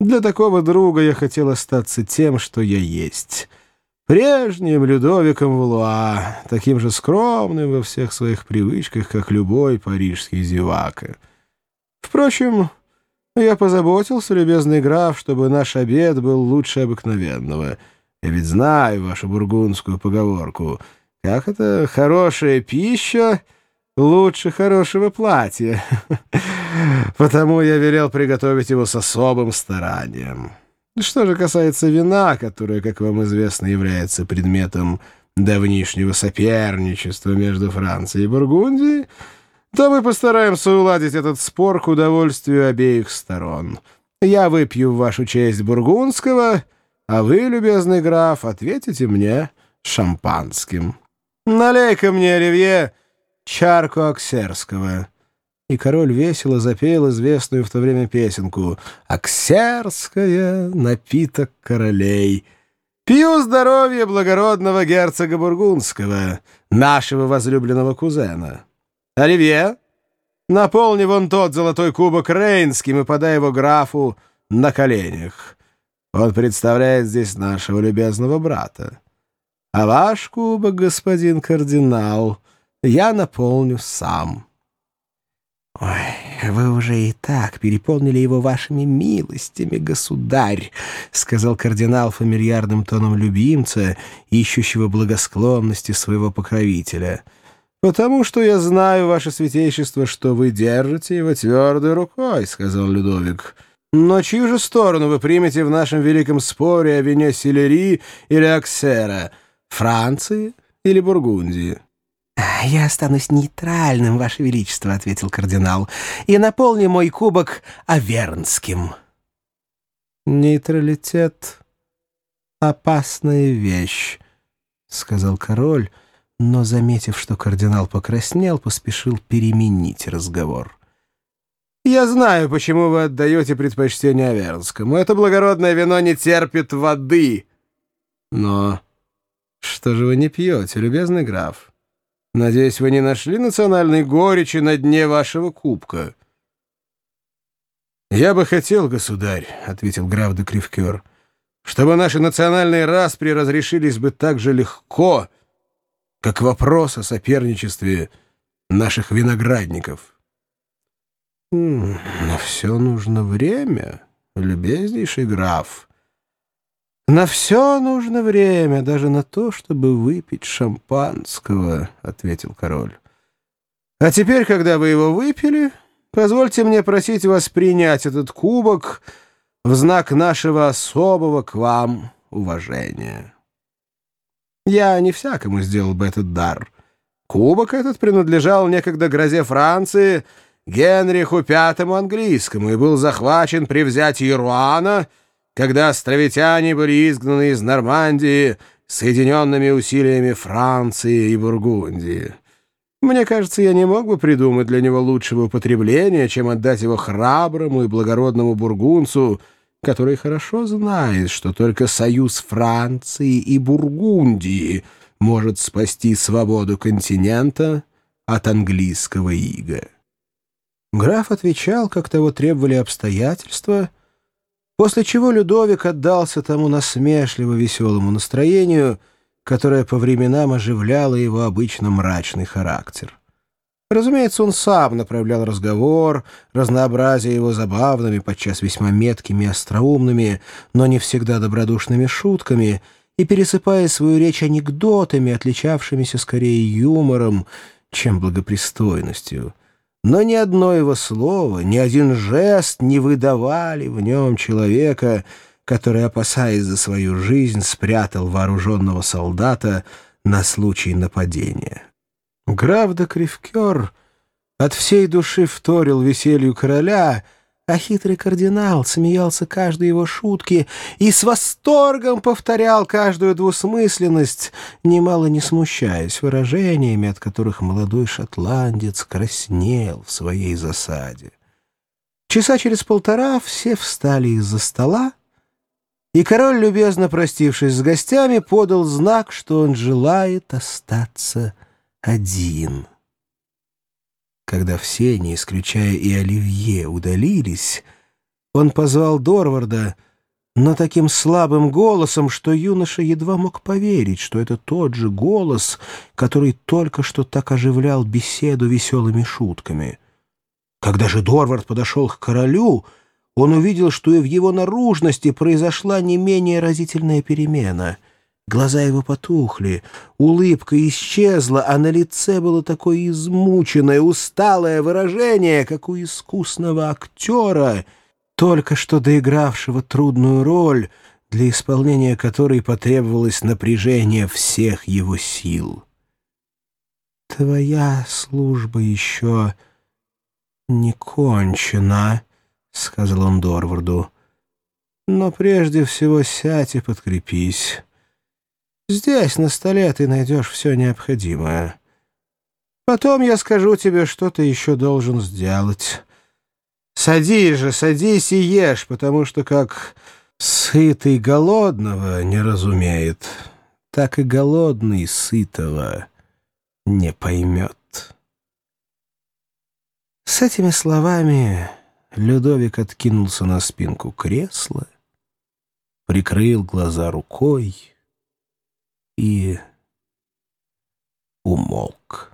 Для такого друга я хотел остаться тем, что я есть. Прежним Людовиком Вулуа, таким же скромным во всех своих привычках, как любой парижский зевака. Впрочем, я позаботился, любезный граф, чтобы наш обед был лучше обыкновенного. Я ведь знаю вашу бургундскую поговорку. Как это? Хорошая пища лучше хорошего платья. Потому я велел приготовить его с особым старанием. Что же касается вина, которое, как вам известно, является предметом давнишнего соперничества между Францией и Бургундией, то мы постараемся уладить этот спор к удовольствию обеих сторон. Я выпью в вашу честь бургундского, а вы, любезный граф, ответите мне шампанским. Налей-ка мне, Оливье, чарку оксерского». И король весело запел известную в то время песенку «Оксерская, напиток королей». «Пью здоровье благородного герцога Бургундского, нашего возлюбленного кузена». «Оливье, наполни вон тот золотой кубок рейнским и подай его графу на коленях. Он представляет здесь нашего любезного брата. А ваш кубок, господин кардинал, я наполню сам». «Ой, вы уже и так переполнили его вашими милостями, государь», — сказал кардинал фамильярным тоном любимца, ищущего благосклонности своего покровителя. «Потому что я знаю, ваше святейшество, что вы держите его твердой рукой», — сказал Людовик. «Но чью же сторону вы примете в нашем великом споре о вине Селери или Аксера? Франции или Бургундии?» «Я останусь нейтральным, Ваше Величество», — ответил кардинал, «и наполню мой кубок авернским». «Нейтралитет — опасная вещь», — сказал король, но, заметив, что кардинал покраснел, поспешил переменить разговор. «Я знаю, почему вы отдаете предпочтение Авернскому. Это благородное вино не терпит воды. Но что же вы не пьете, любезный граф?» Надеюсь, вы не нашли национальной горечи на дне вашего кубка?» «Я бы хотел, государь», — ответил граф де Кривкер, «чтобы наши национальные распри разрешились бы так же легко, как вопрос о соперничестве наших виноградников». «На все нужно время, любезнейший граф», «На все нужно время, даже на то, чтобы выпить шампанского», — ответил король. «А теперь, когда вы его выпили, позвольте мне просить вас принять этот кубок в знак нашего особого к вам уважения. Я не всякому сделал бы этот дар. Кубок этот принадлежал некогда грозе Франции Генриху Пятому английскому и был захвачен при взятии Руана — когда островитяне были изгнаны из Нормандии соединенными усилиями Франции и Бургундии. Мне кажется, я не мог бы придумать для него лучшего употребления, чем отдать его храброму и благородному бургунцу, который хорошо знает, что только союз Франции и Бургундии может спасти свободу континента от английского ига. Граф отвечал, как того требовали обстоятельства — После чего Людовик отдался тому насмешливо веселому настроению, которое по временам оживляло его обычно мрачный характер. Разумеется, он сам направлял разговор, разнообразие его забавными, подчас весьма меткими и остроумными, но не всегда добродушными шутками, и пересыпая свою речь анекдотами, отличавшимися скорее юмором, чем благопристойностью но ни одно его слово, ни один жест не выдавали в нем человека, который, опасаясь за свою жизнь, спрятал вооруженного солдата на случай нападения. Граф де Кривкер от всей души вторил веселью короля — а хитрый кардинал смеялся каждой его шутки и с восторгом повторял каждую двусмысленность, немало не смущаясь выражениями, от которых молодой шотландец краснел в своей засаде. Часа через полтора все встали из-за стола, и король, любезно простившись с гостями, подал знак, что он желает остаться один. Когда все, не исключая и Оливье, удалились, Он позвал Дорварда, но таким слабым голосом, что юноша едва мог поверить, что это тот же голос, который только что так оживлял беседу веселыми шутками. Когда же Дорвард подошел к королю, он увидел, что и в его наружности произошла не менее разительная перемена — Глаза его потухли, улыбка исчезла, а на лице было такое измученное, усталое выражение, как у искусного актера, только что доигравшего трудную роль, для исполнения которой потребовалось напряжение всех его сил. «Твоя служба еще не кончена», — сказал он Дорварду. «Но прежде всего сядь и подкрепись». Здесь, на столе, ты найдешь все необходимое. Потом я скажу тебе, что ты еще должен сделать. Садись же, садись и ешь, потому что как сытый голодного не разумеет, так и голодный сытого не поймет. С этими словами Людовик откинулся на спинку кресла, прикрыл глаза рукой и умолк.